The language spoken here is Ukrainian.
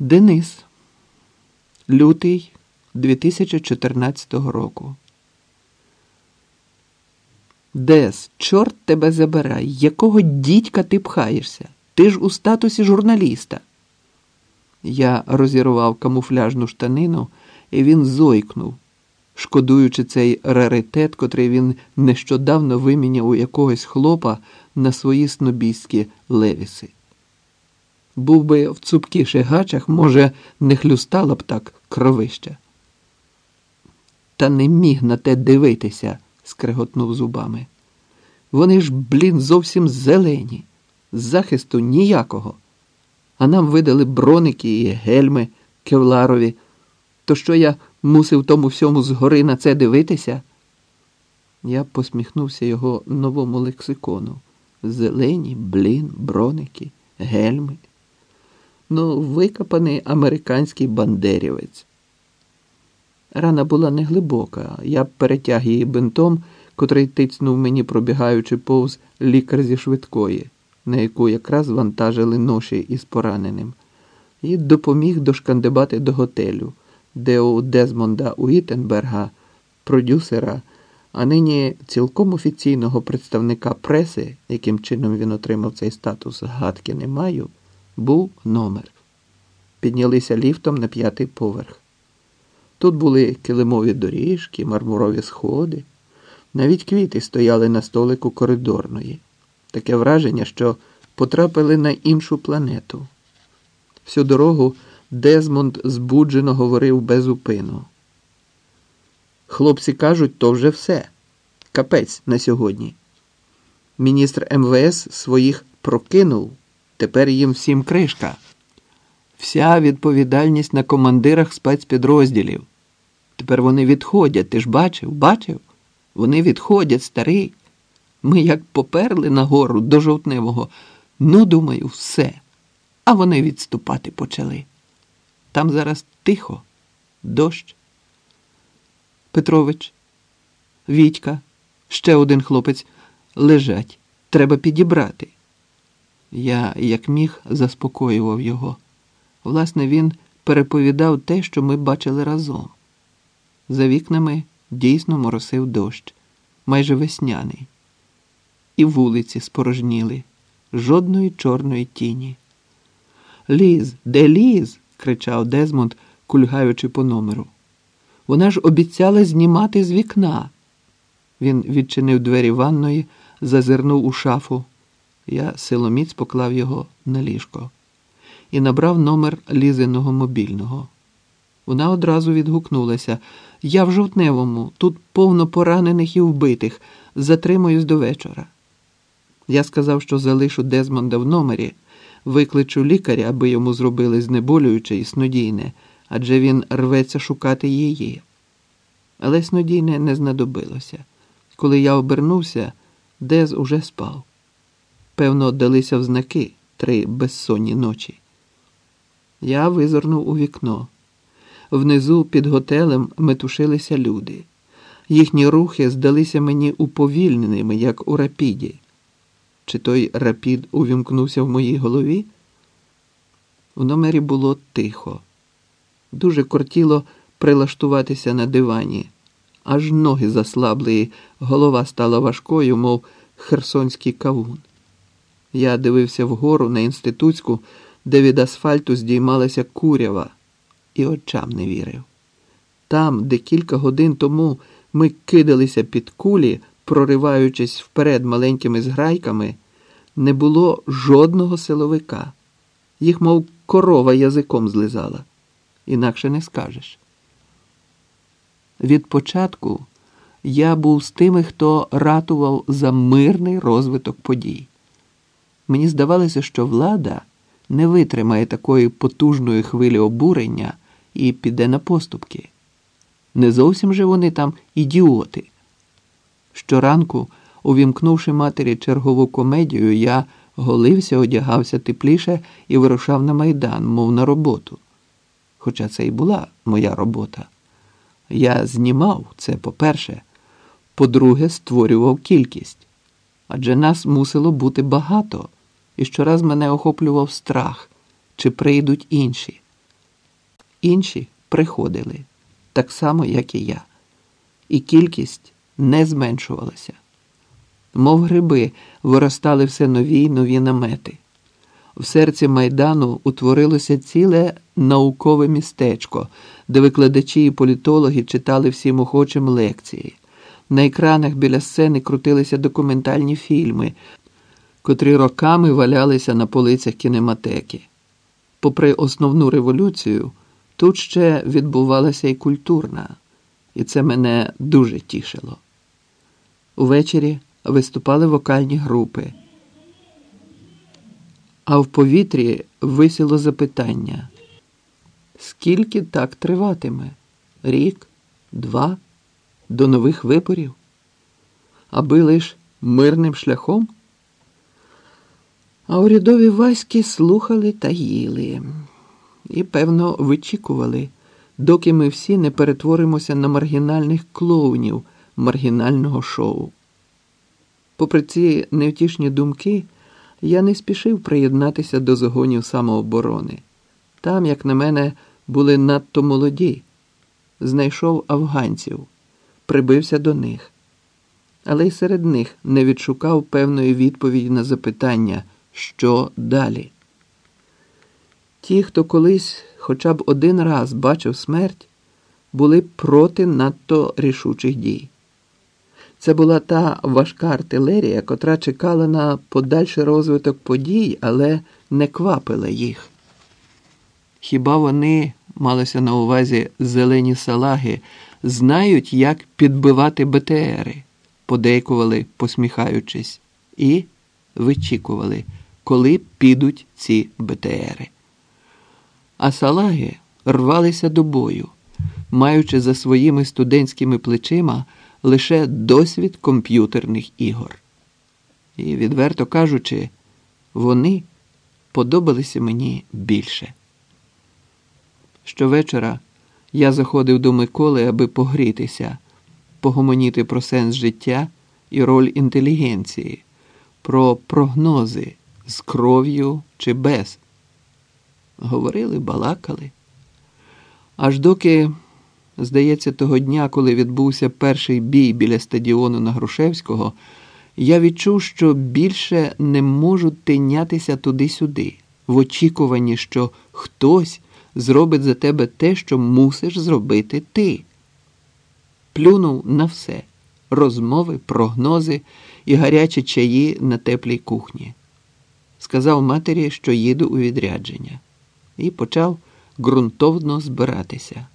Денис, лютий 2014 року. Дес, чорт тебе забирай, якого дідька ти пхаєшся? Ти ж у статусі журналіста. Я розірвав камуфляжну штанину, і він зойкнув, шкодуючи цей раритет, котрий він нещодавно виміняв у якогось хлопа на свої снобійські левіси. Був би в цупкіших гачах, може, не хлюстала б так кровища. Та не міг на те дивитися, скреготнув зубами. Вони ж, блін, зовсім зелені, захисту ніякого. А нам видали броники і гельми кевларові. То що я мусив тому всьому згори на це дивитися? Я посміхнувся його новому лексикону. Зелені, блін, броники, гельми. Ну, викопаний американський бандерівець. Рана була неглибока. Я перетяг її бинтом, котрий тицнув мені, пробігаючи повз лікар зі швидкої, на яку якраз вантажили ноші із пораненим, і допоміг дошкандибати до готелю, де у Дезмонда Уітенберга, продюсера, а нині цілком офіційного представника преси, яким чином він отримав цей статус, гадки не маю, був номер. Піднялися ліфтом на п'ятий поверх. Тут були килимові доріжки, мармурові сходи, навіть квіти стояли на столику коридорної. Таке враження, що потрапили на іншу планету. Всю дорогу Дезмонд збуджено говорив без упину. Хлопці кажуть, то вже все. Капець на сьогодні. Міністр МВС своїх прокинув, тепер їм всім кришка. Вся відповідальність на командирах спецпідрозділів. Тепер вони відходять. Ти ж бачив, бачив? Вони відходять, старий. Ми як поперли нагору до жовтневого. Ну, думаю, все. А вони відступати почали. Там зараз тихо, дощ. Петрович, Вітька, ще один хлопець лежать. Треба підібрати. Я, як міг, заспокоював його. Власне, він переповідав те, що ми бачили разом. За вікнами дійсно моросив дощ, майже весняний, і вулиці спорожніли, жодної чорної тіні. Ліз, де ліз? кричав Дезмонд, кульгаючи по номеру. Вона ж обіцяла знімати з вікна. Він відчинив двері ванної, зазирнув у шафу. Я силоміць поклав його на ліжко і набрав номер лізиного мобільного. Вона одразу відгукнулася. Я в жовтневому, тут повно поранених і вбитих, затримуюсь до вечора. Я сказав, що залишу Дезмонда в номері, викличу лікаря, аби йому зробили знеболююче і снодійне, адже він рветься шукати її. Але снодійне не знадобилося. Коли я обернувся, Дез уже спав. Певно, далися в знаки три безсонні ночі. Я визирнув у вікно. Внизу під готелем метушилися люди. Їхні рухи здалися мені уповільненими, як у рапіді. Чи той рапід увімкнувся в моїй голові? У номері було тихо. Дуже кортіло прилаштуватися на дивані, аж ноги заслабли, голова стала важкою, мов херсонський кавун. Я дивився вгору на інститутську, де від асфальту здіймалася курява, і очам не вірив. Там, де кілька годин тому ми кидалися під кулі, прориваючись вперед маленькими зграйками, не було жодного силовика. Їх, мов корова язиком злизала. Інакше не скажеш. Від початку я був з тими, хто ратував за мирний розвиток подій. Мені здавалося, що влада не витримає такої потужної хвилі обурення і піде на поступки. Не зовсім же вони там ідіоти. Щоранку, увімкнувши матері чергову комедію, я голився, одягався тепліше і вирушав на майдан, мов на роботу. Хоча це і була моя робота. Я знімав це, по-перше, по-друге, створював кількість. Адже нас мусило бути багато, і щораз мене охоплював страх, чи прийдуть інші. інші приходили, так само, як і я, і кількість не зменшувалася. Мов гриби виростали все нові й нові намети. В серці майдану утворилося ціле наукове містечко, де викладачі і політологи читали всім охочим лекції. На екранах біля сцени крутилися документальні фільми, котрі роками валялися на полицях кінематеки. Попри основну революцію, тут ще відбувалася і культурна, і це мене дуже тішило. Увечері виступали вокальні групи. А в повітрі висіло запитання: скільки так триватиме? Рік, два, до нових виборів? Аби лиш мирним шляхом? А урядові васьки слухали та їли і, певно, вичікували, доки ми всі не перетворимося на маргінальних клоунів маргінального шоу. Попри ці невтішні думки, я не спішив приєднатися до загонів самооборони. Там, як на мене, були надто молоді. Знайшов афганців, прибився до них. Але й серед них не відшукав певної відповіді на запитання, що далі. Ті, хто колись хоча б один раз бачив смерть, були проти надто рішучих дій. Це була та важка артилерія, котра чекала на подальший розвиток подій, але не квапила їх. Хіба вони, малося на увазі зелені салаги, знають, як підбивати БТРи, подейкували, посміхаючись, і вичікували, коли підуть ці БТРи. А салаги рвалися до бою, маючи за своїми студентськими плечима лише досвід комп'ютерних ігор. І, відверто кажучи, вони подобалися мені більше. Щовечора я заходив до Миколи, аби погрітися, погомоніти про сенс життя і роль інтелігенції, про прогнози з кров'ю чи без. Говорили, балакали. Аж доки. Здається, того дня, коли відбувся перший бій біля стадіону на Грушевського, я відчув, що більше не можу тинятися туди-сюди, в очікуванні, що хтось зробить за тебе те, що мусиш зробити ти. Плюнув на все розмови, прогнози і гарячі чаї на теплій кухні. Сказав матері, що їду у відрядження, і почав ґрунтовно збиратися.